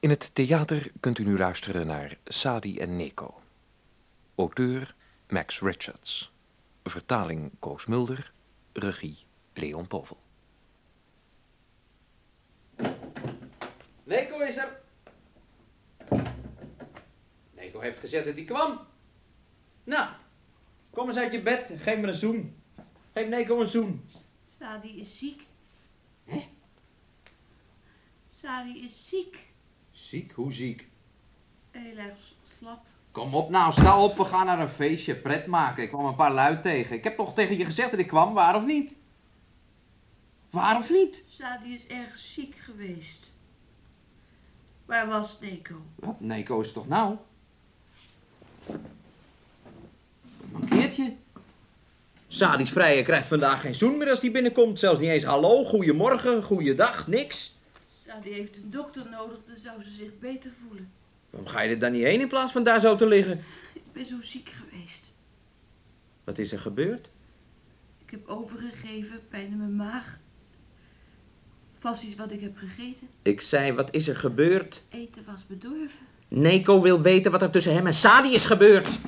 In het theater kunt u nu luisteren naar Sadi en Neko. Auteur Max Richards. Vertaling Koos Mulder. Regie Leon Povel. Neko is er. Neko heeft gezegd dat hij kwam. Nou, kom eens uit je bed en geef me een zoen. Geef Neko een zoen. Sadi is ziek. Hè? Sadi is ziek. Ziek? Hoe ziek? Heel erg slap. Kom op nou, sta op, we gaan naar een feestje, pret maken. Ik kwam een paar lui tegen. Ik heb toch tegen je gezegd dat ik kwam, waar of niet? Waar of niet? Sadi is erg ziek geweest. Waar was Neko? Wat, Neko is toch nou? Mankeert je? Sadi's vrije krijgt vandaag geen zoen meer als hij binnenkomt. Zelfs niet eens hallo, goeiemorgen, goeiedag, niks. Sadi heeft een dokter nodig, dan zou ze zich beter voelen. Waarom ga je er dan niet heen in plaats van daar zo te liggen? Ik ben zo ziek geweest. Wat is er gebeurd? Ik heb overgegeven, pijn in mijn maag. Vast iets wat ik heb gegeten. Ik zei, wat is er gebeurd? Eten was bedorven. Neko wil weten wat er tussen hem en Sadi is gebeurd.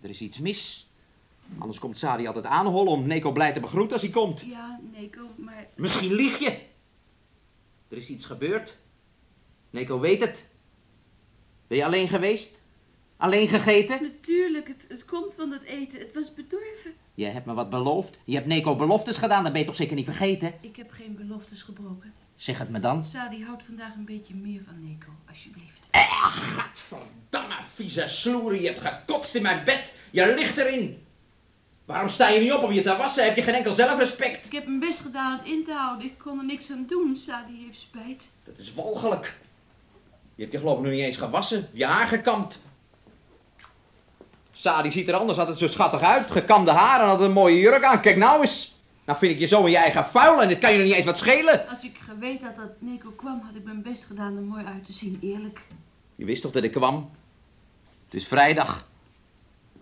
Er is iets mis. Anders komt Sadi altijd aanhollen om Neko blij te begroeten als hij komt. Ja, Neko, maar Misschien lieg je. Er is iets gebeurd. Neko weet het. Ben je alleen geweest? Alleen gegeten? natuurlijk, het, het komt van het eten. Het was bedorven. Je hebt me wat beloofd. Je hebt Neko beloftes gedaan, dat ben je toch zeker niet vergeten? Ik heb geen beloftes gebroken. Zeg het me dan. Sadi houdt vandaag een beetje meer van Neko, alsjeblieft. Verdamme vieze sloeren, je hebt gekotst in mijn bed. Je ligt erin. Waarom sta je niet op om je te wassen? Heb je geen enkel zelfrespect? Ik heb mijn best gedaan het in te houden. Ik kon er niks aan doen. Sadi heeft spijt. Dat is walgelijk. Je hebt je geloof ik nog niet eens gewassen. Je haar gekamd. Sadi ziet er anders altijd zo schattig uit. Gekamde haren en had een mooie jurk aan. Kijk nou eens. Nou vind ik je zo in je eigen vuil en dit kan je nog niet eens wat schelen. Als ik geweten had dat Neko kwam, had ik mijn best gedaan er mooi uit te zien. Eerlijk. Je wist toch dat ik kwam? Het is vrijdag.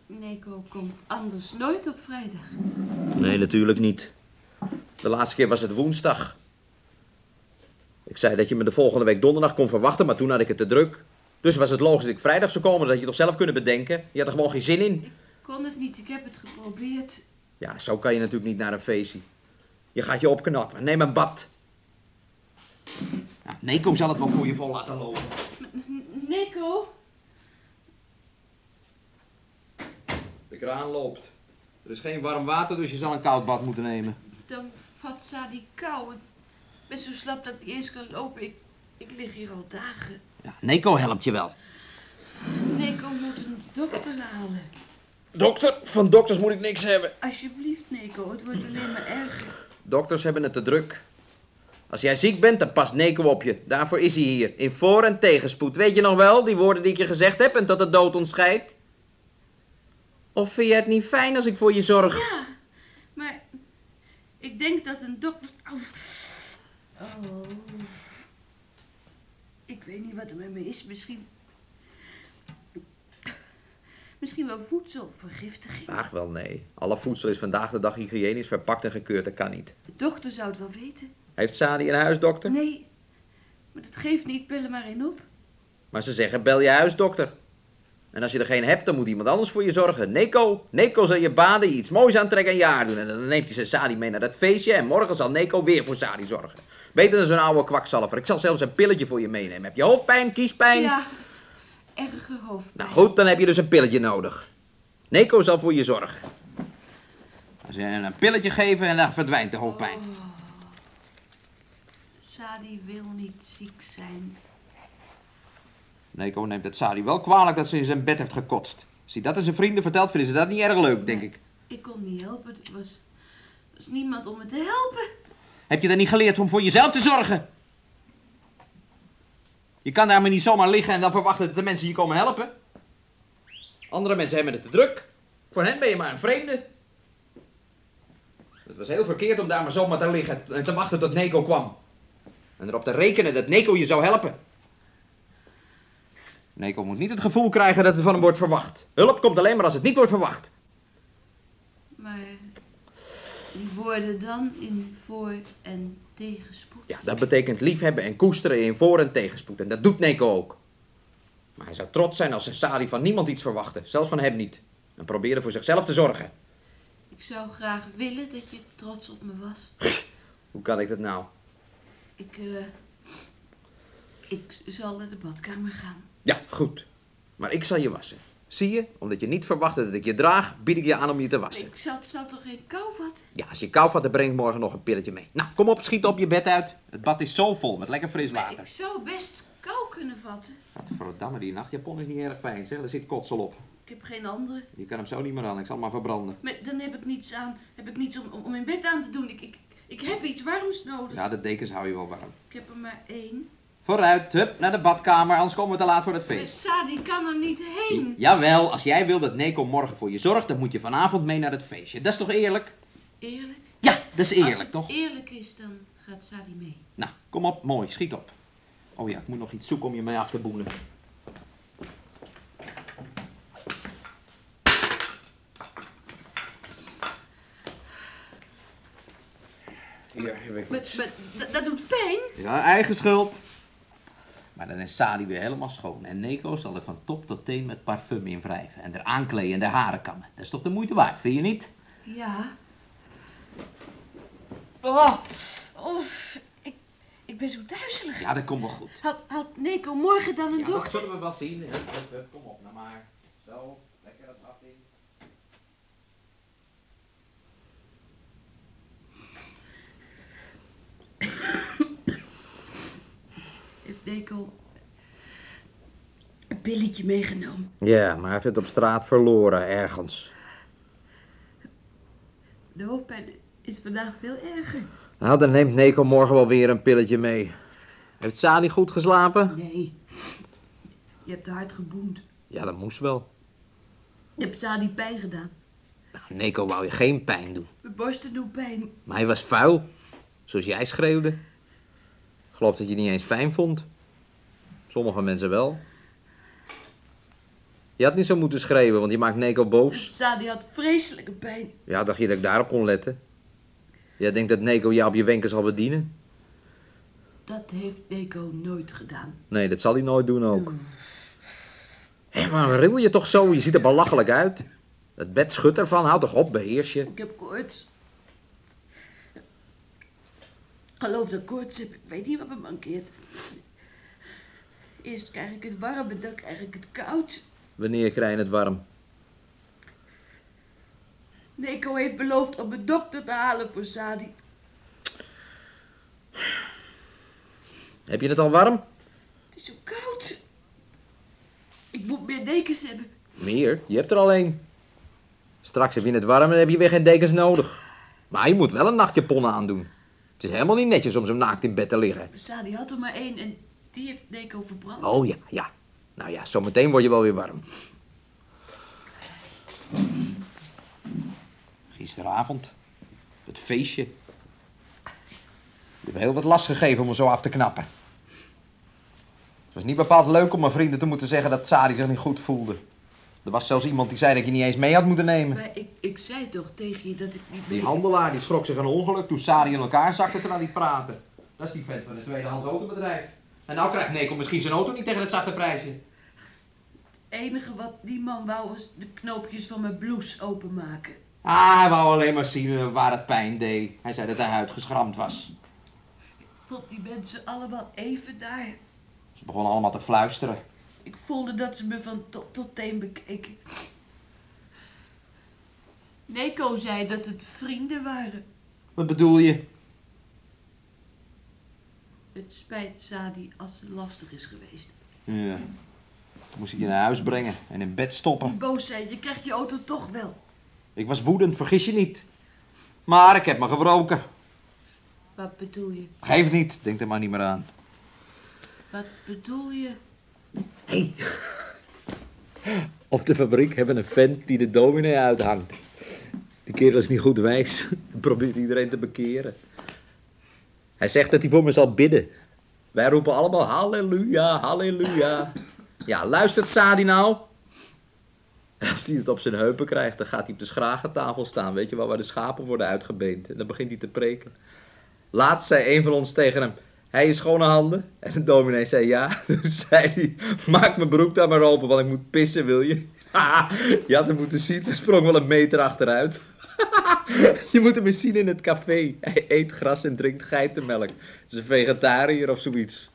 Neko komt anders nooit op vrijdag. Nee, natuurlijk niet. De laatste keer was het woensdag. Ik zei dat je me de volgende week donderdag kon verwachten, maar toen had ik het te druk. Dus was het logisch dat ik vrijdag zou komen, dat had je toch zelf kunnen bedenken. Je had er gewoon geen zin in. Ik kon het niet. Ik heb het geprobeerd. Ja, zo kan je natuurlijk niet naar een feestje. Je gaat je opknappen. Neem een bad. Nee, kom zal het wel voor je vol laten lopen. Neko? De kraan loopt. Er is geen warm water, dus je zal een koud bad moeten nemen. Dan vat Sadi kou. Ik ben zo slap dat ik niet eens kan lopen. Ik, ik lig hier al dagen. Ja, Neko helpt je wel. Neko moet een dokter halen. Dokter, van dokters moet ik niks hebben. Alsjeblieft, Neko. Het wordt alleen maar erger. Dokters hebben het te druk. Als jij ziek bent, dan past Neko op je. Daarvoor is hij hier. In voor- en tegenspoed. Weet je nog wel, die woorden die ik je gezegd heb en tot de dood ontscheidt? Of vind je het niet fijn als ik voor je zorg? Ja, maar ik denk dat een dokter... Oh. oh. Ik weet niet wat er met me is. Misschien... Misschien wel voedselvergiftiging. Ach wel, nee. Alle voedsel is vandaag de dag hygiënisch verpakt en gekeurd. Dat kan niet. De dokter zou het wel weten. Heeft Sadi een huisdokter? Nee, maar dat geeft niet. Bel er maar in op. Maar ze zeggen, bel je huisdokter. En als je er geen hebt, dan moet iemand anders voor je zorgen. Neko, Neko zal je baden, je iets moois aantrekken en je haar doen. En dan neemt hij zijn Sadi mee naar dat feestje en morgen zal Neko weer voor Sadi zorgen. Beter dan zo'n oude kwakzalver. Ik zal zelfs een pilletje voor je meenemen. Heb je hoofdpijn, kiespijn? Ja, erge hoofdpijn. Nou goed, dan heb je dus een pilletje nodig. Neko zal voor je zorgen. Als je een pilletje geven en dan verdwijnt de hoofdpijn. Oh. Sadi wil niet ziek zijn. Neko neemt het Sadi wel kwalijk dat ze in zijn bed heeft gekotst. Als hij dat aan zijn vrienden vertelt, vinden ze dat niet erg leuk, denk ik. Ik kon niet helpen. Er was, er was niemand om me te helpen. Heb je dan niet geleerd om voor jezelf te zorgen? Je kan daar maar niet zomaar liggen en dan verwachten dat de mensen je komen helpen. Andere mensen hebben het te druk. Voor hen ben je maar een vreemde. Het was heel verkeerd om daar maar zomaar te liggen en te wachten tot Neko kwam. En erop te rekenen dat Neko je zou helpen. Neko moet niet het gevoel krijgen dat het van hem wordt verwacht. Hulp komt alleen maar als het niet wordt verwacht. Maar die woorden dan in voor- en Tegenspoed. Ja, dat betekent liefhebben en koesteren in voor- en tegenspoed. En dat doet Neko ook. Maar hij zou trots zijn als zijn Sadi van niemand iets verwachtte. Zelfs van hem niet. En probeerde voor zichzelf te zorgen. Ik zou graag willen dat je trots op me was. Hoe kan ik dat nou? Ik, eh. ik zal naar de badkamer gaan. Ja, goed. Maar ik zal je wassen. Zie je? Omdat je niet verwachtte dat ik je draag, bied ik je aan om je te wassen. Ik zal, zal toch geen kou vatten? Ja, als je kou vat, dan breng ik morgen nog een pilletje mee. Nou, kom op, schiet op je bed uit. Het bad is zo vol met lekker fris Maar water. ik zou best kou kunnen vatten. Verdamme, die nachtjapon is niet erg fijn, zeg. Er zit kotsel op. Ik heb geen andere. Je kan hem zo niet meer aan, ik zal hem maar verbranden. Maar dan heb ik niets aan. Heb ik niets om, om, om in bed aan te doen. Ik, ik, ik heb iets warms nodig. Ja, de dekens hou je wel warm. Ik heb er maar één. Vooruit, hup, naar de badkamer, anders komen we te laat voor het feest. Sadi kan er niet heen. Jawel, als jij wil dat Neko morgen voor je zorgt, dan moet je vanavond mee naar het feestje. Dat is toch eerlijk? Eerlijk? Ja, dat is Als eerlijk, het toch? eerlijk is, dan gaat Sadi mee. Nou, kom op, mooi, schiet op. Oh ja, ik moet nog iets zoeken om je mee af te boenen. Hier heb ik Maar, maar dat- dat doet pijn. Ja, eigen schuld. Maar dan is Sadi weer helemaal schoon. En Neko zal er van top tot teen met parfum in wrijven. En er aankleden en de haren kammen. Dat is toch de moeite waard, vind je niet? Ja. Oh, oh ik, ik ben zo duizelig. Ja, dat komt wel goed. Had, had Neko morgen dan een Ja, dat zullen we wel zien. Hup, Kom op, nou maar. Zo, lekker het bad in. Neko een pilletje meegenomen? Ja, maar hij heeft het op straat verloren, ergens. De hoofdpijn is vandaag veel erger. Nou, dan neemt Neko morgen wel weer een pilletje mee. Heeft Sadi goed geslapen? Nee. Je hebt te hard geboend. Ja, dat moest wel. Je hebt Sadi pijn gedaan. Nou, Neko wou je geen pijn doen. Mijn borsten doen pijn. Maar hij was vuil. Zoals jij schreeuwde. Ik geloof dat je het niet eens fijn vond. Sommige mensen wel. Je had niet zo moeten schreeuwen, want je maakt Neko boos. Sadi had vreselijke pijn. Ja, dacht je dat ik daarop kon letten? Jij denkt dat Neko jou op je wenken zal bedienen? Dat heeft Neko nooit gedaan. Nee, dat zal hij nooit doen ook. Hé, waarom ril je toch zo? Je ziet er belachelijk uit. Het bed schudt ervan. Houd toch op, beheers je. Ik heb koorts. Ik geloof dat koorts heb. Ik weet niet wat me mankeert. Eerst krijg ik het warm en dan krijg ik het koud. Wanneer krijg je het warm? Neko heeft beloofd om een dokter te halen voor Sadi. Heb je het al warm? Het is zo koud. Ik moet meer dekens hebben. Meer? Je hebt er al één. Straks heb je het warm en heb je weer geen dekens nodig. Maar je moet wel een nachtjapon aandoen. Het is helemaal niet netjes om zo naakt in bed te liggen. Sadi had er maar één en die heeft Neko verbrand. Oh ja, ja. Nou ja, zometeen word je wel weer warm. Gisteravond. Het feestje. Je hebt heel wat last gegeven om me zo af te knappen. Het was niet bepaald leuk om mijn vrienden te moeten zeggen dat Sadi zich niet goed voelde. Er was zelfs iemand die zei dat je niet eens mee had moeten nemen. Maar ik, ik zei toch tegen je dat ik niet... Die handelaar die schrok zich een ongeluk toen Sadi in elkaar zakte terwijl hij praatte. Dat is die vent van het tweedehands autobedrijf. En nou krijgt Neko misschien zijn auto niet tegen het zachte prijsje. Het enige wat die man wou was de knoopjes van mijn blouse openmaken. Ah, hij wou alleen maar zien eh, waar het pijn deed. Hij zei dat hij huid geschramd was. Ik vond die mensen allemaal even daar. Ze begonnen allemaal te fluisteren. Ik voelde dat ze me van top tot teen bekeken. Neko zei dat het vrienden waren. Wat bedoel je? Het spijt Sadi als ze lastig is geweest. Ja. Toen moest ik je naar huis brengen en in bed Die stoppen. boos zei, je krijgt je auto toch wel. Ik was woedend, vergis je niet. Maar ik heb me gewroken. Wat bedoel je? Geef niet, denk er maar niet meer aan. Wat bedoel je? Hé. Op de fabriek hebben we een vent die de dominee uithangt. Die kerel is niet goed wijs. Hij probeert iedereen te bekeren. Hij zegt dat hij voor me zal bidden. Wij roepen allemaal halleluja, halleluja. Ja, luistert Sadi nou? Als hij het op zijn heupen krijgt, dan gaat hij op de schragentafel staan. Weet je wel, waar de schapen worden uitgebeend. En dan begint hij te preken. Laatst zei een van ons tegen hem, hij is schone handen. En de dominee zei ja. Toen zei hij, maak mijn broek dan maar open, want ik moet pissen, wil je? je had hem moeten zien, hij sprong wel een meter achteruit. je moet hem eens zien in het café. Hij eet gras en drinkt geitenmelk. Het is een vegetariër of zoiets.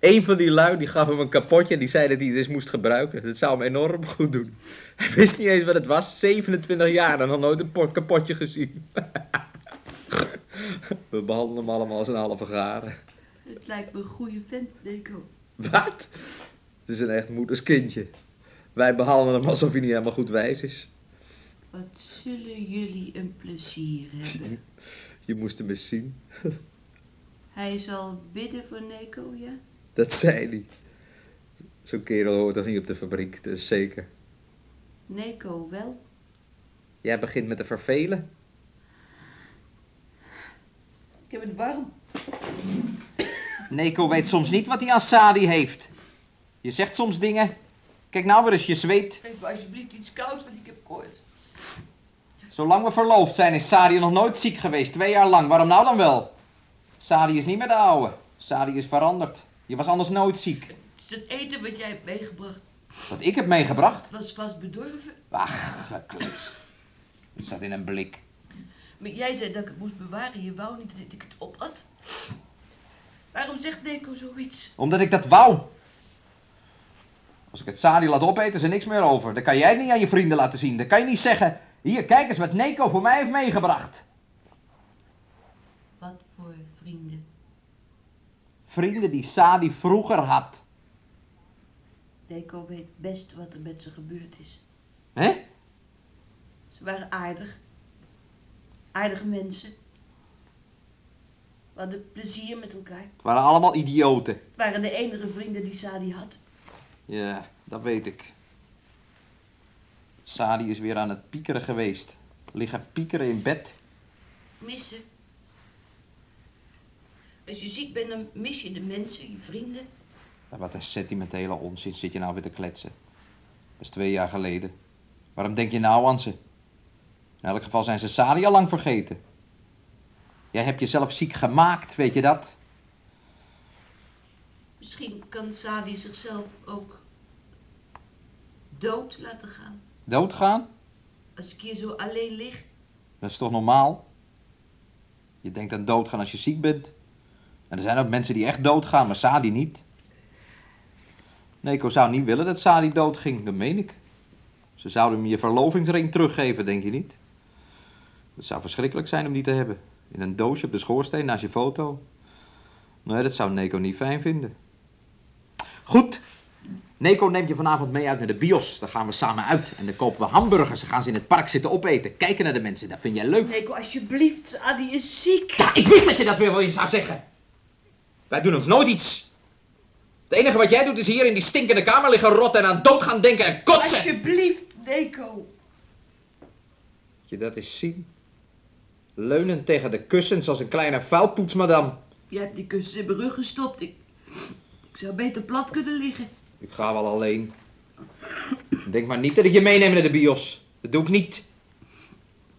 Een van die lui die gaf hem een kapotje en die zei dat hij het eens moest gebruiken. Dat zou hem enorm goed doen. Hij wist niet eens wat het was. 27 jaar en nog nooit een po- kapotje gezien. We behandelen hem allemaal als een halve garen. Het lijkt me een goede vent, Neko. Wat? Het is een echt moederskindje. Wij behandelen hem alsof hij niet helemaal goed wijs is. Wat zullen jullie een plezier hebben. Je moest hem eens zien. Hij zal bidden voor Neko, ja? Dat zei hij. Zo'n kerel hoort toch niet op de fabriek, dat is zeker. Neko wel. Jij begint met te vervelen. Ik heb het warm. Neko weet soms niet wat hij aan Sadi heeft. Je zegt soms dingen. Kijk nou weer eens, je zweet. Geef me alsjeblieft iets kouds, want ik heb koorts. Zolang we verloofd zijn is Sadi nog nooit ziek geweest, twee jaar lang. Waarom nou dan wel? Sadi is niet meer de oude. Sadi is veranderd. Je was anders nooit ziek. Het is het eten wat jij hebt meegebracht. Wat ik heb meegebracht? Het was vast bedorven. Ach, geklets. Het zat in een blik. Maar jij zei dat ik het moest bewaren. Je wou niet dat ik het opat. Waarom zegt Neko zoiets? Omdat ik dat wou. Als ik het Sadi laat opeten, is er niks meer over. Dan kan jij het niet aan je vrienden laten zien. Dan kan je niet zeggen, hier, kijk eens wat Neko voor mij heeft meegebracht. Wat voor vrienden. Vrienden die Sadi vroeger had. Neko weet best wat er met ze gebeurd is. Hè? Ze waren aardig. Aardige mensen. We hadden plezier met elkaar. Het waren allemaal idioten. Het waren de enige vrienden die Sadi had. Ja, dat weet ik. Sadi is weer aan het piekeren geweest. Liggen piekeren in bed. Missen. Als je ziek bent, dan mis je de mensen, je vrienden. Wat een sentimentele onzin zit je nou weer te kletsen. Dat is twee jaar geleden. Waarom denk je nou aan ze? In elk geval zijn ze Sadi al lang vergeten. Jij hebt jezelf ziek gemaakt, weet je dat? Misschien kan Sadi zichzelf ook dood laten gaan. Doodgaan? Als ik hier zo alleen lig. Dat is toch normaal? Je denkt aan doodgaan als je ziek bent. En er zijn ook mensen die echt doodgaan, maar Sadi niet. Neko zou niet willen dat Sadi doodging, dat meen ik. Ze zouden hem je verlovingsring teruggeven, denk je niet? Het zou verschrikkelijk zijn om die te hebben. In een doosje op de schoorsteen naast je foto. Nee, dat zou Neko niet fijn vinden. Goed. Neko neemt je vanavond mee uit naar de bios. Dan gaan we samen uit. En dan kopen we hamburgers. Dan gaan ze in het park zitten opeten. Kijken naar de mensen. Dat vind jij leuk. Neko, alsjeblieft, Sadi is ziek. Ja, ik wist dat je dat weer wel eens zou zeggen. Wij doen ook nooit iets. Het enige wat jij doet is hier in die stinkende kamer liggen rotten en aan dood gaan denken en kotsen. Alsjeblieft, Neko. Je dat eens zien. Leunend tegen de kussens als een kleine vuilpoetsmadam. Je hebt die kussens in mijn rug gestopt. Ik, ik zou beter plat kunnen liggen. Ik ga wel alleen. Denk maar niet dat ik je meeneem naar de bios. Dat doe ik niet.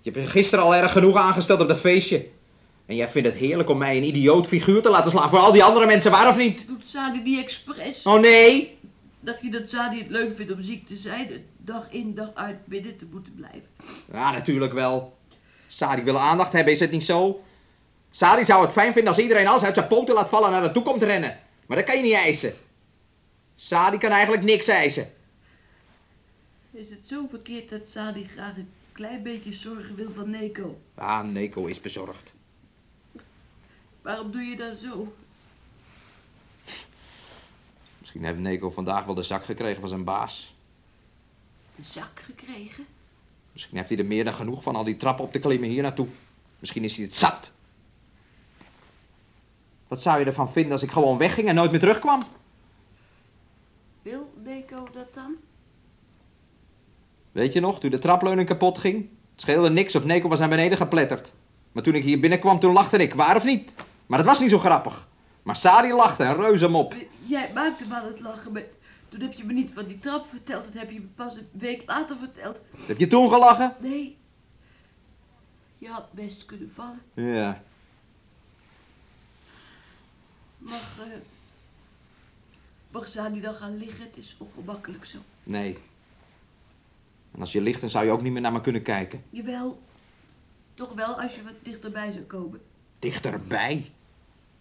Je hebt gisteren al erg genoeg aangesteld op dat feestje. En jij vindt het heerlijk om mij een idioot figuur te laten slaan voor al die andere mensen, waar of niet? Doet Sadi die expres? Oh nee, Dacht je dat Sadi het leuk vindt om ziek te zijn? Dag in, dag uit binnen te moeten blijven. Ja, natuurlijk wel. Sadi wil aandacht hebben, is het niet zo? Sadi zou het fijn vinden als iedereen alles uit zijn poten laat vallen en naar naartoe komt rennen. Maar dat kan je niet eisen. Sadi kan eigenlijk niks eisen. Is het zo verkeerd dat Sadi graag een klein beetje zorgen wil van Neko? Ah, Neko is bezorgd. Waarom doe je dan zo? Misschien heeft Neko vandaag wel de zak gekregen van zijn baas. Een zak gekregen? Misschien heeft hij er meer dan genoeg van al die trappen op te klimmen hier naartoe. Misschien is hij het zat. Wat zou je ervan vinden als ik gewoon wegging en nooit meer terugkwam? Wil Neko dat dan? Weet je nog, toen de trapleuning kapot ging? Het scheelde niks of Neko was naar beneden gepletterd. Maar toen ik hier binnenkwam, toen lachte ik, waar of niet? Maar dat was niet zo grappig. Maar Sadi lachte en reus hem op. Jij maakte aan het lachen, maar toen heb je me niet van die trap verteld. Dat heb je me pas een week later verteld. Heb je toen gelachen? Nee, je had best kunnen vallen. Ja. Mag, eh mag Sadi dan gaan liggen? Het is ongemakkelijk zo. Nee. En als je ligt, dan zou je ook niet meer naar me kunnen kijken. Jawel. Toch wel als je wat dichterbij zou komen. Dichterbij?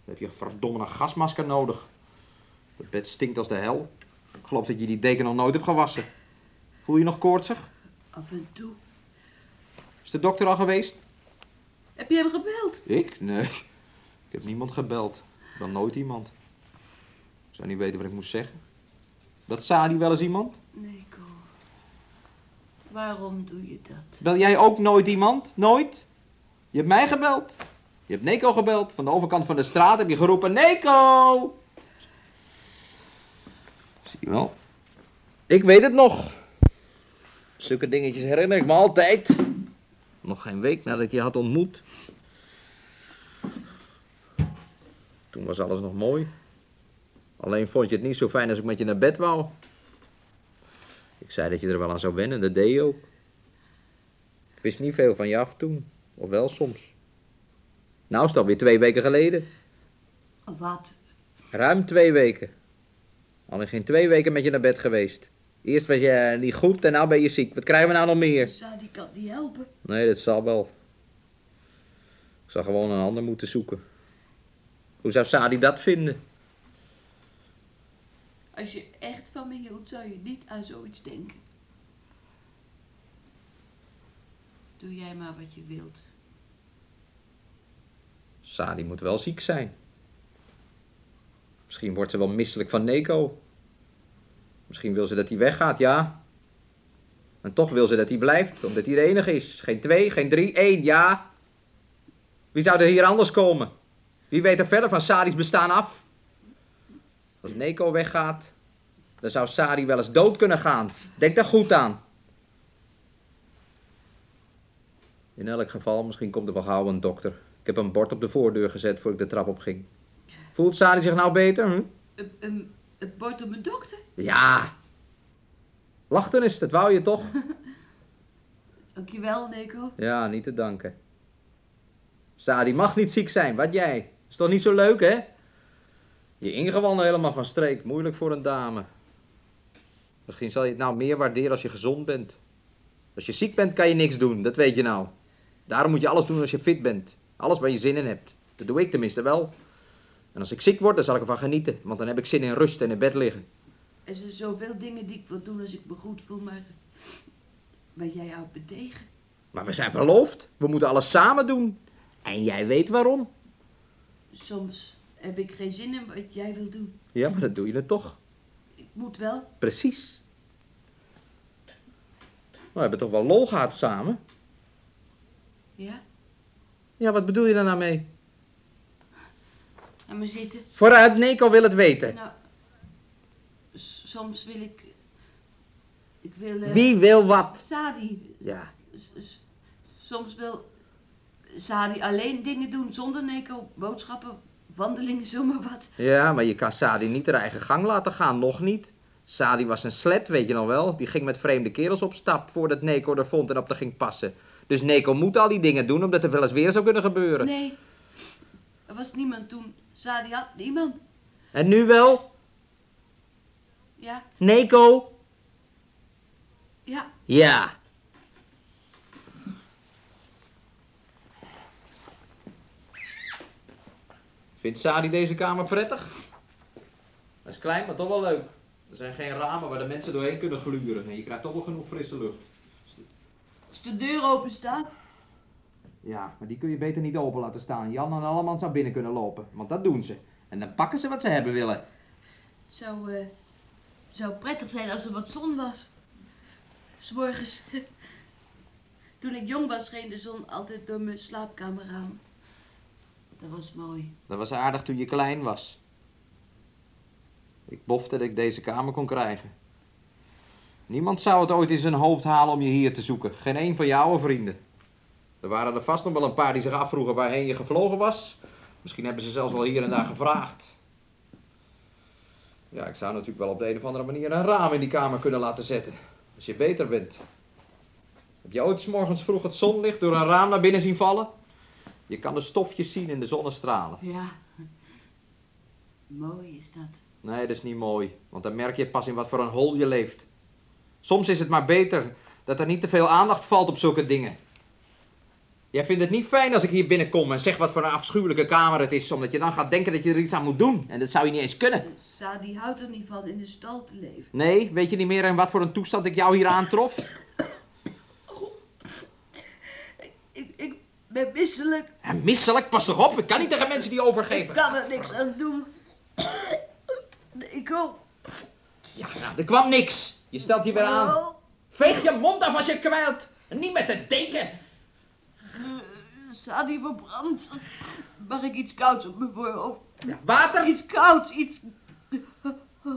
Dan heb je verdomme een gasmasker nodig. Het bed stinkt als de hel. Ik geloof dat je die deken nog nooit hebt gewassen. Voel je nog koortsig? Af en toe. Is de dokter al geweest? Heb je hem gebeld? Ik? Nee. Ik heb niemand gebeld. Dan nooit iemand. Ik zou niet weten wat ik moest zeggen. Dat Sadi wel eens iemand? Nico. Waarom doe je dat? Bel jij ook nooit iemand? Nooit? Je hebt mij gebeld. Je hebt Neko gebeld. Van de overkant van de straat heb je geroepen: Neko! Zie je wel? Ik weet het nog. Zulke dingetjes herinner ik me altijd. Nog geen week nadat ik je had ontmoet. Toen was alles nog mooi. Alleen vond je het niet zo fijn als ik met je naar bed wou. Ik zei dat je er wel aan zou wennen, dat deed je ook. Ik wist niet veel van je af toen. Of wel soms. Nou is het alweer twee weken geleden. Wat? Ruim twee weken. Al in geen twee weken met je naar bed geweest. Eerst was je niet goed en nou ben je ziek. Wat krijgen we nou nog meer? Sadi kan niet helpen. Nee, dat zal wel. Ik zou gewoon een ander moeten zoeken. Hoe zou Sadi dat vinden? Als je echt van me hield, zou je niet aan zoiets denken. Doe jij maar wat je wilt. Sadi moet wel ziek zijn. Misschien wordt ze wel misselijk van Neko. Misschien wil ze dat hij weggaat, ja. En toch wil ze dat hij blijft, omdat hij de enige is. Geen twee, geen drie, één, ja. Wie zou er hier anders komen? Wie weet er verder van Sadi's bestaan af? Als Neko weggaat, dan zou Sadi wel eens dood kunnen gaan. Denk daar goed aan. In elk geval, misschien komt er wel gauw een dokter. Ik heb een bord op de voordeur gezet voor ik de trap op ging. Voelt Sadi zich nou beter? Hm? Een, een, het bord op mijn dokter? Ja. Lach dan eens, dat wou je toch? Dankjewel, Nico. Ja, niet te danken. Sadi mag niet ziek zijn, wat jij? Is toch niet zo leuk, hè? Je ingewanden helemaal van streek, moeilijk voor een dame. Misschien zal je het nou meer waarderen als je gezond bent. Als je ziek bent, kan je niks doen, dat weet je nou. Daarom moet je alles doen als je fit bent. Alles waar je zin in hebt. Dat doe ik tenminste wel. En als ik ziek word, dan zal ik ervan genieten. Want dan heb ik zin in rust en in bed liggen. Er zijn zoveel dingen die ik wil doen als ik me goed voel, maar... Maar jij houdt me tegen. Maar we zijn verloofd. We moeten alles samen doen. En jij weet waarom. Soms heb ik geen zin in wat jij wil doen. Ja, maar dat doe je het toch. Ik moet wel. Precies. We hebben toch wel lol gehad samen? Ja? Ja, wat bedoel je daar nou mee? Ga maar zitten. Vooruit, Neko wil het weten. Nou, soms wil ik... Ik wil... eh, Wie wil wat? Sadi. Ja, S- s- Soms wil Sadi alleen dingen doen zonder Neko. Boodschappen, wandelingen, zomaar wat. ja, maar je kan Sadi niet haar eigen gang laten gaan, nog niet. Sadi was een slet, weet je nog wel. Die ging met vreemde kerels op stap voordat Neko er vond en op de ging passen. Dus Neko moet al die dingen doen, omdat er wel eens weer zou kunnen gebeuren. Nee, er was niemand toen. Sadi had niemand. En nu wel? Ja, Neko? ja. Ja. Vindt Sadi deze kamer prettig? Dat is klein, maar toch wel leuk. Er zijn geen ramen waar de mensen doorheen kunnen gluren. En je krijgt toch wel genoeg frisse lucht. Als de deur open staat. Ja, maar die kun je beter niet open laten staan. Jan en allemaal zou binnen kunnen lopen. Want dat doen ze. En dan pakken ze wat ze hebben willen. Zou, eh, zou prettig zijn als er wat zon was. S'morgens. Toen ik jong was, scheen de zon altijd door mijn slaapkamerraam. Dat was mooi. Dat was aardig toen je klein was. Ik bofte dat ik deze kamer kon krijgen. Niemand zou het ooit in zijn hoofd halen om je hier te zoeken. Geen een van jouw vrienden. Er waren er vast nog wel een paar die zich afvroegen waarheen je gevlogen was. Misschien hebben ze zelfs wel hier en daar gevraagd. Ja, ik zou natuurlijk wel op de een of andere manier een raam in die kamer kunnen laten zetten. Als je beter bent. Heb je ooit 's morgens vroeg het zonlicht door een raam naar binnen zien vallen? Je kan de stofjes zien in de zonnestralen. Ja. Mooi is dat. Nee, dat is niet mooi, want dan merk je pas in wat voor een hol je leeft. Soms is het maar beter dat er niet te veel aandacht valt op zulke dingen. Jij vindt het niet fijn als ik hier binnenkom en zeg wat voor een afschuwelijke kamer het is, omdat je dan gaat denken dat je er iets aan moet doen. En dat zou je niet eens kunnen. Sadi houdt er niet van in de stal te leven. Nee, weet je niet meer in wat voor een toestand ik jou hier aantrof? Ik, ik ben misselijk. En misselijk, pas toch op, ik kan niet tegen mensen die Ik overgeven. kan er niks aan doen. Ik ook. Ja, nou, er kwam niks. Je stelt je weer aan. Veeg je mond af als je kwijlt. En niet met de deken. Sadi verbrandt. Mag ik iets kouds op mijn voorhoofd? Ja, water. Iets kouds, iets... Hé.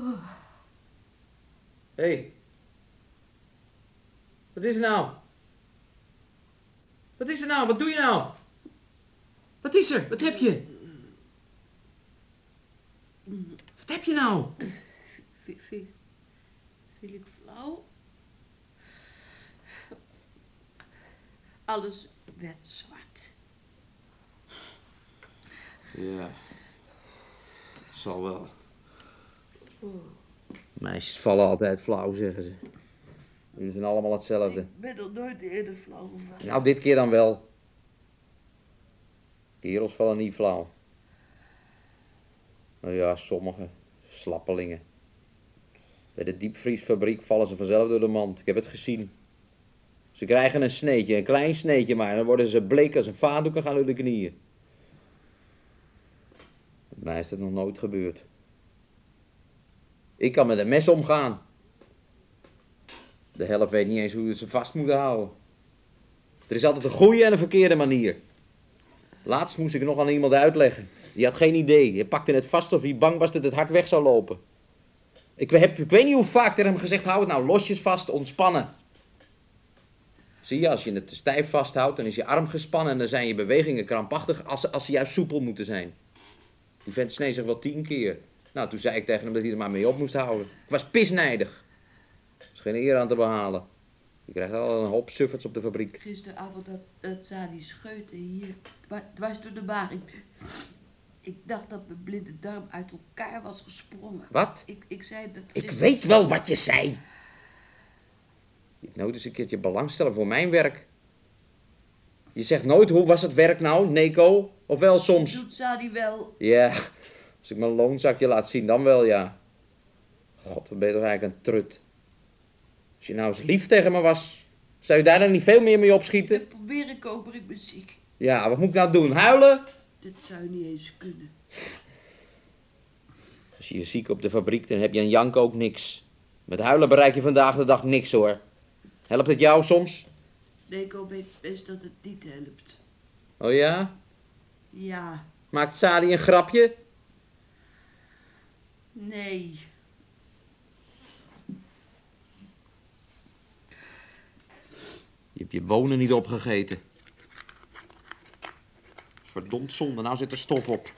Hey. Wat is nou? Wat is er nou? Wat doe je nou? Wat is er? Wat heb je? Wat heb je nou? Viel, ik flauw? Alles werd zwart. Ja. Zal wel. Meisjes vallen altijd flauw, zeggen ze. Jullie zijn allemaal hetzelfde. Ik ben nog nooit eerder flauw gevallen. Nou, dit keer dan wel. Kerels vallen niet flauw. Nou ja, sommige slappelingen. Bij de diepvriesfabriek vallen ze vanzelf door de mand. Ik heb het gezien. Ze krijgen een sneetje, een klein sneetje maar. En dan worden ze bleek als een vaatdoek en gaan door de knieën. Met mij is dat nog nooit gebeurd. Ik kan met een mes omgaan. De helft weet niet eens hoe ze vast moeten houden. Er is altijd een goede en een verkeerde manier. Laatst moest ik nog aan iemand uitleggen. Die had geen idee. Hij pakte het vast of hij bang was dat het hard weg zou lopen. Ik, heb, ik weet niet hoe vaak tegen hem gezegd, hou het nou losjes vast, ontspannen. Zie je, als je het te stijf vasthoudt, dan is je arm gespannen en dan zijn je bewegingen krampachtig als, als ze juist soepel moeten zijn. Die vent sneed zich wel tien keer. Nou, toen zei ik tegen hem dat hij er maar mee op moest houden. Ik was pisnijdig. Geen eer aan te behalen. Je krijgt al een hoop sufferts op de fabriek. Gisteravond had, had Sadi scheuten hier, dwa- dwars door de maag. Ik, ik dacht dat mijn blinde darm uit elkaar was gesprongen. Wat? Ik, ik zei dat... Ik weet wel wat je zei. Je moet eens een keertje belangstellen voor mijn werk. Je zegt nooit, hoe was het werk nou, Neko? Of wel soms? Doet Sadi wel. Ja, als ik mijn loonzakje laat zien, dan wel ja. God, wat ben je toch eigenlijk een trut. Als je nou eens lief tegen me was, zou je daar dan niet veel meer mee opschieten? Ik probeer ik ook, maar ik ben ziek. Ja, wat moet ik nou doen? Huilen? Dat zou niet eens kunnen. Als je je ziek op de fabriek, dan heb je een jank ook niks. Met huilen bereik je vandaag de dag niks hoor. Helpt het jou soms? Neko weet best dat het niet helpt. Oh ja? Ja, Maakt Sadi een grapje? nee. Je hebt je bonen niet opgegeten. Verdomd zonde, nou zit er stof op.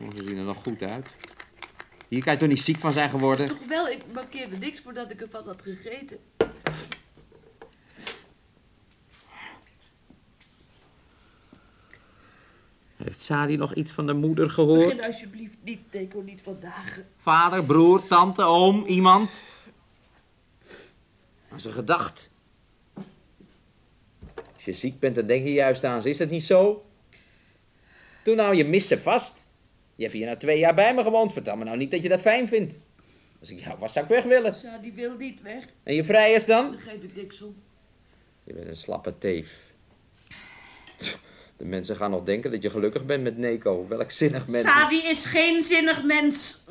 Oh, ze zien er nog goed uit. Hier kan je toch niet ziek van zijn geworden? Toch wel, ik markeerde niks voordat ik ervan had gegeten. Heeft Sadi nog iets van de moeder gehoord? Begin alsjeblieft niet, Neko, niet vandaag. Vader, broer, tante, oom, iemand? Aan zijn gedacht. Als je ziek bent, dan denk je juist aan ze. Is dat niet zo? Doe nou, je mist ze vast. Je hebt hier nou twee jaar bij me gewoond. Vertel me nou niet dat je dat fijn vindt. Als ik jou was, zou ik weg willen. Sadi wil niet weg. En je vrij is dan? Daar geef ik niks om. Je bent een slappe teef. De mensen gaan nog denken dat je gelukkig bent met Neko. Welk zinnig mens. Sadi is geen zinnig mens.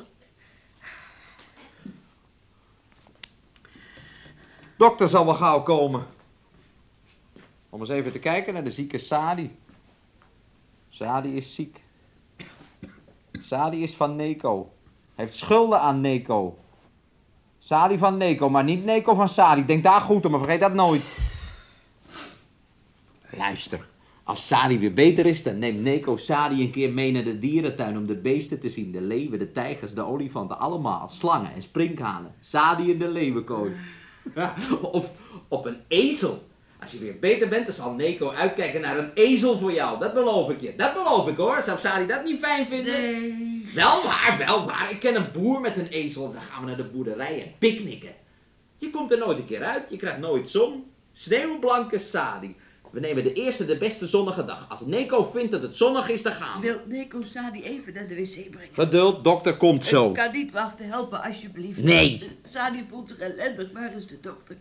Dokter zal wel gauw komen. Om eens even te kijken naar de zieke Sadi. Sadi is ziek. Sadi is van Neko. Heeft schulden aan Neko. Sadi van Neko, maar niet Neko van Sadi. Denk daar goed om, maar vergeet dat nooit. Luister, als Sadi weer beter is, dan neemt Neko Sadi een keer mee naar de dierentuin om de beesten te zien. De leeuwen, de tijgers, de olifanten, allemaal. Slangen en sprinkhanen. Sadi in de leeuwenkooi. Of op een ezel. Als je weer beter bent, dan zal Neko uitkijken naar een ezel voor jou. Dat beloof ik je. Dat beloof ik hoor. Zou Sadi dat niet fijn vinden? Nee. Wel waar, wel waar. Ik ken een boer met een ezel. Dan gaan we naar de boerderij en picknicken. Je komt er nooit een keer uit. Je krijgt nooit zon. Sneeuwblanke Sadi. We nemen de eerste, de beste zonnige dag. Als Neko vindt dat het zonnig is, dan gaan we. Wil Neko Sadi even naar de wc brengen? Geduld, dokter komt zo. Ik kan niet wachten. Helpen alsjeblieft. Nee. Sadi voelt zich ellendig. Waar is de dokter?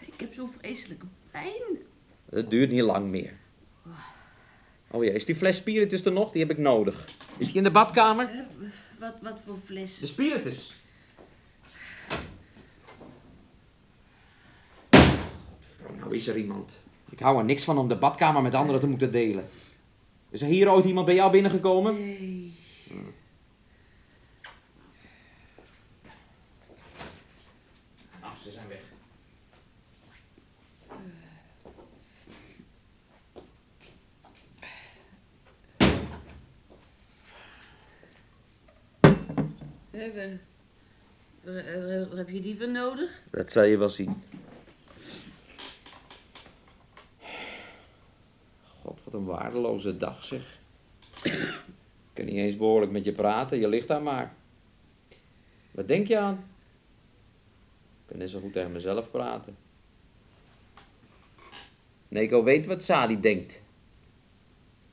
Ik heb zo'n vreselijke pijn. Het duurt niet lang meer. Oh ja, is die fles spiritus er nog? Die heb ik nodig. Is die in de badkamer? Eh, Wat, wat voor fles? De spiritus. Nou is er iemand. Ik hou er niks van om de badkamer met anderen te moeten delen. Is er hier ooit iemand bij jou binnengekomen? Nee. Ah, ze zijn weg. Eh, Waar, waar heb je die voor nodig? Dat zal je wel zien. God, wat een waardeloze dag zeg. Ik kan niet eens behoorlijk met je praten, je ligt daar maar. Wat denk je aan? Ik kan net zo goed tegen mezelf praten. Neko weet wat Sadi denkt.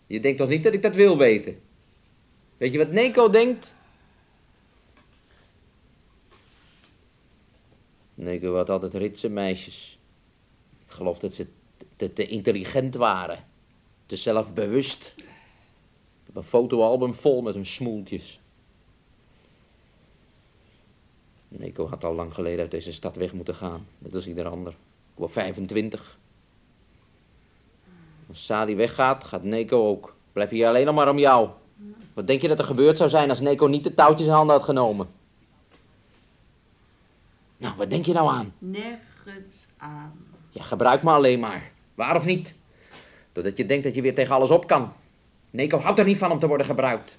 Je denkt toch niet dat ik dat wil weten? Weet je wat Neko denkt? Neko had altijd ritse meisjes. Ik geloof dat ze te, te intelligent waren. Te zelfbewust. Ik heb een fotoalbum vol met hun smoeltjes. Neko had al lang geleden uit deze stad weg moeten gaan. Net als ieder ander. Ik word 25. Als Sadi weggaat, gaat Neko ook. Blijf hier alleen nog maar om jou. Wat denk je dat er gebeurd zou zijn als Neko niet de touwtjes in handen had genomen? Nou, wat denk je nou aan? Nergens aan. Ja, gebruik me alleen maar. Waar of niet? Doordat je denkt dat je weer tegen alles op kan. Neko houdt er niet van om te worden gebruikt.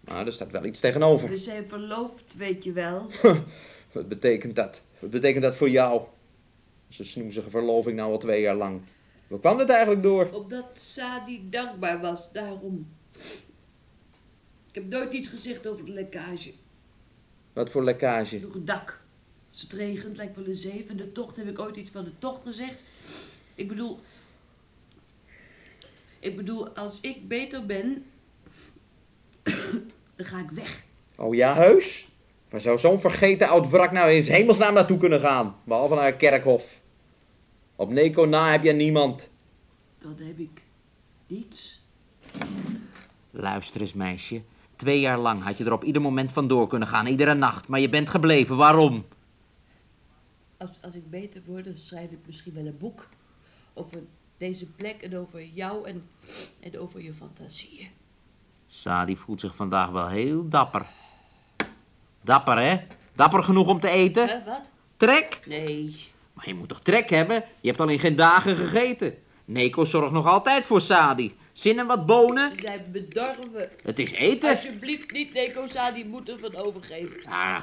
Maar er staat wel iets tegenover. We zijn verloofd, weet je wel. Wat betekent dat? Wat betekent dat voor jou? Zo'n snoezige verloving nou al twee jaar lang. Waar kwam het eigenlijk door? Omdat Sadi dankbaar was, daarom. Ik heb nooit iets gezegd over de lekkage. Wat voor lekkage? Door het dak. Als het regent, lijkt wel een zeef. En de tocht, heb ik ooit iets van de tocht gezegd? Ik bedoel... Ik bedoel, als ik beter ben... dan ga ik weg. Oh ja, heus? Waar zou zo'n vergeten oud wrak nou eens hemelsnaam naartoe kunnen gaan? Behalve naar een kerkhof. Op Neko na heb je niemand. Dan heb ik niets. Luister eens, meisje. Twee jaar lang had je er op ieder moment vandoor kunnen gaan, iedere nacht. Maar je bent gebleven. Waarom? Als, als ik beter word, dan schrijf ik misschien wel een boek. Over deze plek en over jou en, en over je fantasieën. Sadi voelt zich vandaag wel heel dapper. Dapper, hè? Dapper genoeg om te eten? Hè, wat? Trek? Nee. Maar je moet toch trek hebben? Je hebt al in geen dagen gegeten. Neko zorgt nog altijd voor Sadi. Zin en wat bonen? Ze zijn bedorven. Het is eten. Alsjeblieft niet, Neko Sadi moet ervan overgeven. Ah,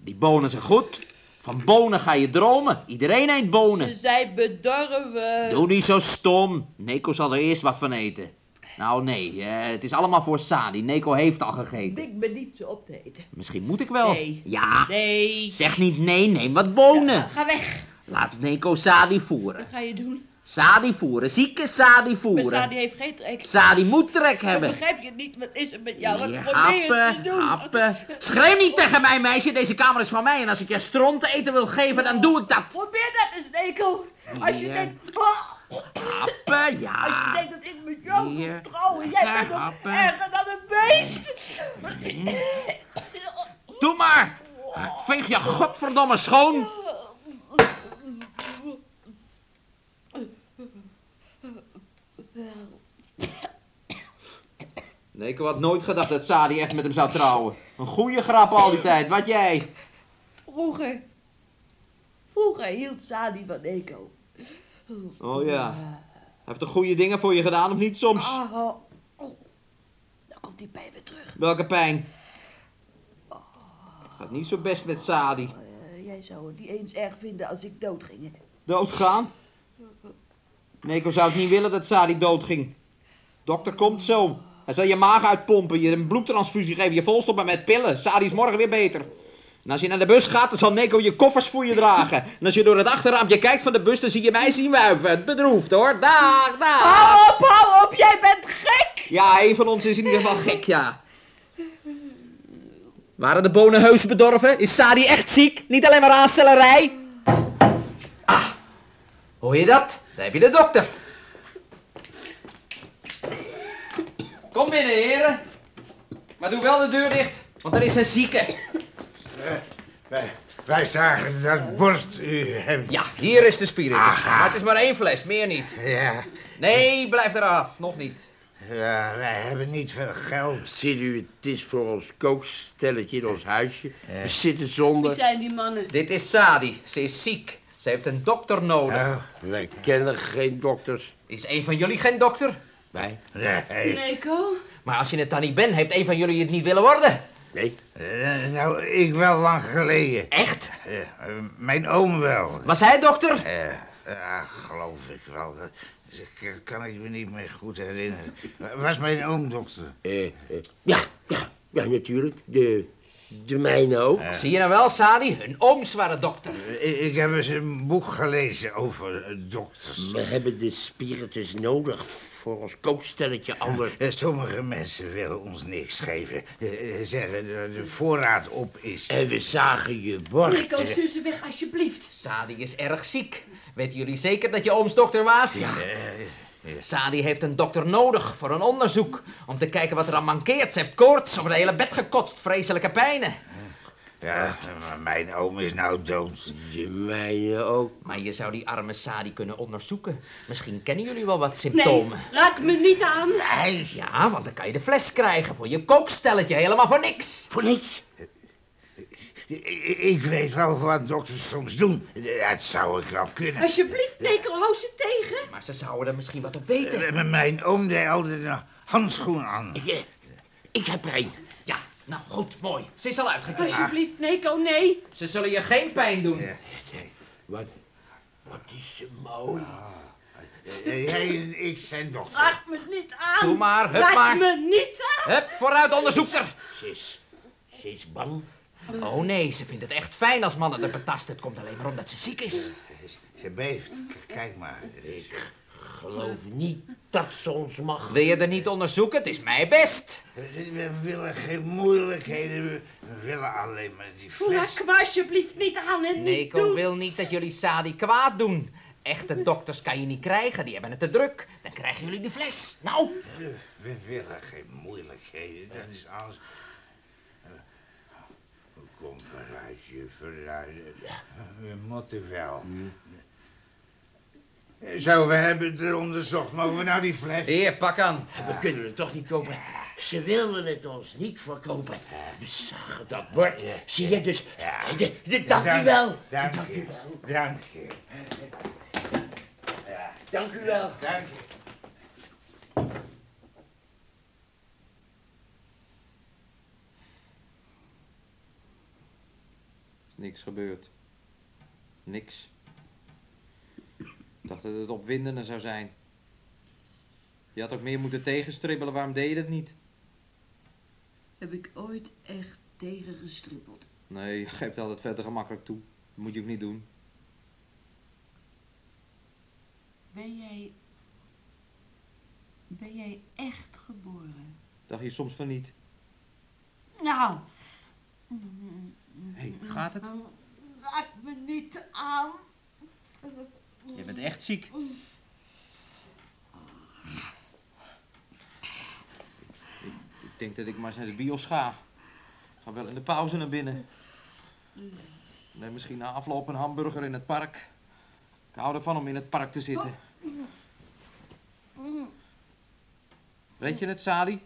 die bonen zijn goed. Van bonen ga je dromen. Iedereen eet Ze bonen. zijn bedorven. Doe niet zo stom. Neko zal er eerst wat van eten. Nou nee, het is allemaal voor Sadi. Neko heeft al gegeten. Ik ben niet zo op te eten. Misschien moet ik wel. Nee. Ja. Nee. Zeg niet nee, neem wat bonen. Ga weg. Laat Neko Sadi voeren. Wat ga je doen? Sadi voeren. Zieke Sadi Maar voeren. Sadi heeft geen trek. Sadi moet trek Dan hebben. begrijp je niet, wat is er met jou? Wat probeer je te doen? happen. Schreeuw niet tegen mij, meisje. Deze kamer is van mij. En als ik je stront te eten wil geven, dan doe ik dat. Probeer dat eens, Neko. Als je denkt... Oh, Happen, als je ja. denkt dat ik met jou wil trouwen. Jij bent nog erger dan een beest. Doe maar. Veeg je godverdomme schoon. Nee, ik had nooit gedacht dat Sadi echt met hem zou trouwen. Een goede grap al die tijd. Wat jij? Vroeger... Vroeger hield Sadi van Neko. Oh ja. Hij heeft toch goede dingen voor je gedaan of niet soms? Ah, oh. Oh. Dan komt die pijn weer terug. Welke pijn? Gaat niet zo best met Sadi. Eh, jij Jij zou het niet eens erg vinden als ik doodging. Doodgaan? Neko zou het niet willen dat Sadi doodging. Dokter komt zo. Hij zal je maag uitpompen, je een bloedtransfusie geven, je volstoppen met pillen. Sadi is morgen weer beter. En als je naar de bus gaat, dan zal Neko je koffers voor je dragen. En als je door het achterraampje kijkt van de bus, dan zie je mij zien wuiven. Bedroefd hoor. Dag, dag. Hou op, hou op, jij bent gek! Ja, een van ons is in ieder geval gek, ja. Waren de bonen heus bedorven? Is Sadi echt ziek? Niet alleen maar aanstellerij? Ah, hoor je dat? Daar heb je de dokter. Kom binnen, heren. Maar doe wel de deur dicht, want er is een zieke. Wij, wij zagen dat borst u hebt. Ja, hier is de spiritus. Aha. Maar het is maar één fles, meer niet. Ja, Nee, blijf eraf. Nog niet. ja, wij hebben niet veel geld. Ziet u, het is voor ons kookstelletje in ons huisje. We zitten zonder. Wie zijn die mannen? Dit is Sadi. Ze is ziek. Ze heeft een dokter nodig. Oh, Wij kennen geen dokters. Is een van jullie geen dokter? Wij? nee. Neko? Maar als je het dan niet bent, heeft een van jullie het niet willen worden. Nee? Eh, nou, ik wel lang geleden. Echt? Eh, eh, mijn oom wel. Was hij dokter? Eh, ja, geloof ik wel. Dat kan ik me niet meer goed herinneren. Was mijn oom dokter? Ja, ja, ja, natuurlijk. De, de mijne ook. Zie je nou wel, Sadi? Hun ooms waren dokter. Ik, ik heb eens een boek gelezen over dokters. We hebben de spiritus nodig voor ons kookstelletje anders. Eh, Sommige mensen willen ons niks geven. Eh, eh, Zeggen dat de voorraad op is. En we zagen je borst. Neko, stuur ze weg alsjeblieft. Sadi is erg ziek. Weten jullie zeker dat je ooms dokter was? Ja. Sadi heeft een dokter nodig voor een onderzoek. Om te kijken wat er aan mankeert. Ze heeft koorts over het hele bed gekotst. Vreselijke pijnen. Ja, maar mijn oom is nou dood. De mijne ook. Maar je zou die arme Sadi kunnen onderzoeken. Misschien kennen jullie wel wat Nee, symptomen. raak me niet aan. Hij? Ja, want dan kan je de fles krijgen voor je kookstelletje helemaal voor niks. Voor niks. Ik, weet wel wat dokters soms doen. Dat zou ik wel kunnen. Alsjeblieft, Neko, hou ze tegen. Maar ze zouden er misschien wat op weten. Eh, Mijn oom deed altijd een handschoen aan. Ik, eh, ik heb er een. Nou goed, mooi. Ze is al uitgekregen. Alsjeblieft, Neko, nee. Ze zullen je geen pijn doen. Ja. Wat, wat is ze mooi. Jij en ik zijn dokters. Raak me niet aan. Doe maar, hup Raak maar. me niet aan. Hup, vooruit, onderzoeker. Ze is, ze is bang. Oh nee, ze vindt het echt fijn als mannen er betast. Het komt alleen maar omdat ze ziek is. Ze beeft. Kijk maar. Ik geloof niet dat ze ons mag. Wil je er niet onderzoeken? Het is mij best. We willen geen moeilijkheden. We willen alleen maar die fles. Raak me alsjeblieft niet aan en niet Neko doen. wil niet dat jullie Sadi kwaad doen. Echte dokters kan je niet krijgen, die hebben het te druk. Dan krijgen jullie de fles. Nou, We willen geen moeilijkheden. Dat is alles. Eh, Kom vooruit, je vooruit. We moeten wel. Zo, we hebben het er onderzocht. Mogen we nou die fles? hier, pak aan. We kunnen het toch niet kopen. Ze wilden het ons niet verkopen. We zagen dat bord. Zie je dus. Ja. De, de, dank u wel. Dank je. Dank je. Dank u wel. Dank je. is niks gebeurd. Niks. Ik dacht dat het opwindender zou zijn. Je had ook meer moeten tegenstribbelen, waarom deed je dat niet? Heb ik ooit echt tegengestribbeld? Nee, je geeft altijd verder gemakkelijk toe. Dat moet je ook niet doen. Ben jij... Ben jij echt geboren? Dacht je soms van niet? Nou... Hé, gaat het? Raak me niet aan. Je bent echt ziek. Ik, ik denk dat ik maar eens naar de bios ga. Ik ga wel in de pauze naar binnen. Neem misschien na afloop een hamburger in het park. Ik hou ervan om in het park te zitten. Weet je het, Sadi?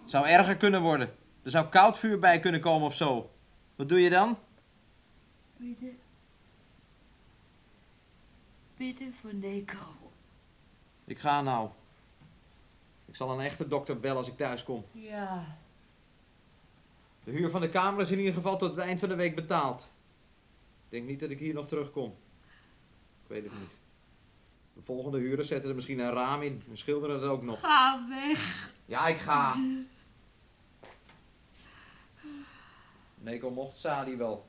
Het zou erger kunnen worden. Er zou koud vuur bij kunnen komen of zo. Wat doe je dan? Bidden. Bidden voor. Ik ga nou. Ik zal een echte dokter bellen als ik thuis kom. Ja. De huur van de kamer is in ieder geval tot het eind van de week betaald. Ik denk niet dat ik hier nog terugkom. Ik weet het niet. De volgende huurders zetten er misschien een raam in en schilderen het ook nog. Ga weg. Ja, ik ga. Neko mocht Sadi wel.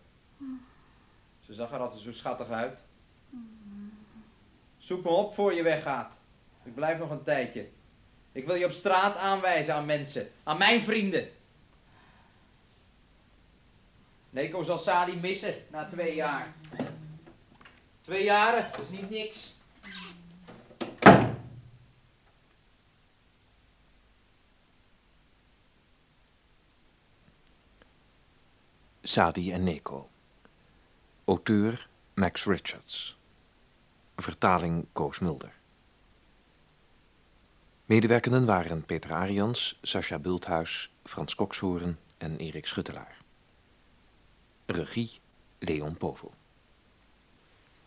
Ze zag er altijd zo schattig uit. Zoek me op voor je weggaat. Ik blijf nog een tijdje. Ik wil je op straat aanwijzen aan mensen. Aan mijn vrienden. Neko zal Sadi missen na twee jaar. Twee jaren, is niet niks. Sadi en Neko. Auteur Max Richards. Vertaling Koos Mulder. Medewerkenden waren Peter Arians, Sascha Bulthuis, Frans Kokshoorn en Erik Schuttelaar. Regie Leon Povel.